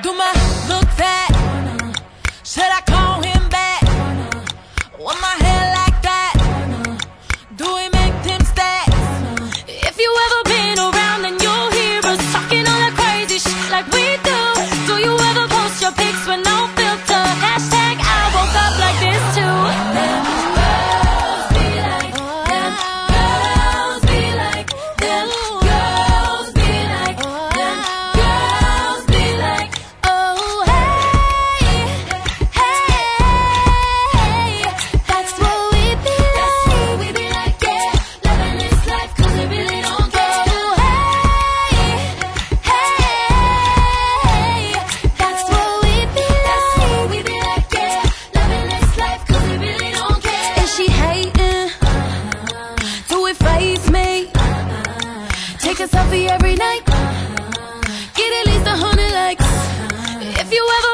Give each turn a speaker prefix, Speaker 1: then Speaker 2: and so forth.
Speaker 1: Do my look that? Should I? Take a selfie every night. Get at least a hundred likes. If you ever